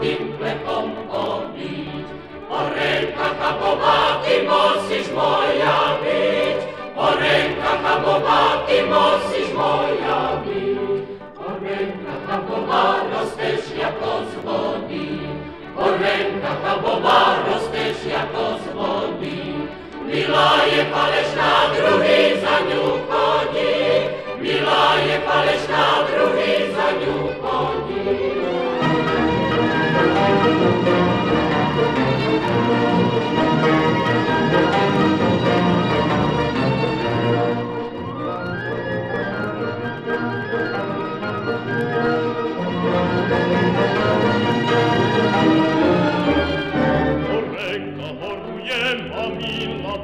zlatým plecom obít. Po rękach a po baty musisz moja być, po rękach a po baty musisz moja być. Po rękach a po baty rostesz jako z wody, po rękach a jako z wody. Miła je paleś na za nią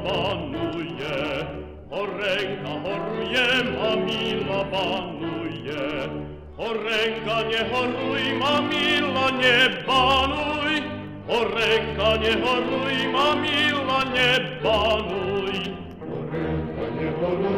panuje. Horenka horuje, mamila panuje. Horenka nie horuj, mamila nie banuj. Horenka nie horuj, mamila nie horuj, horenka nie horuj,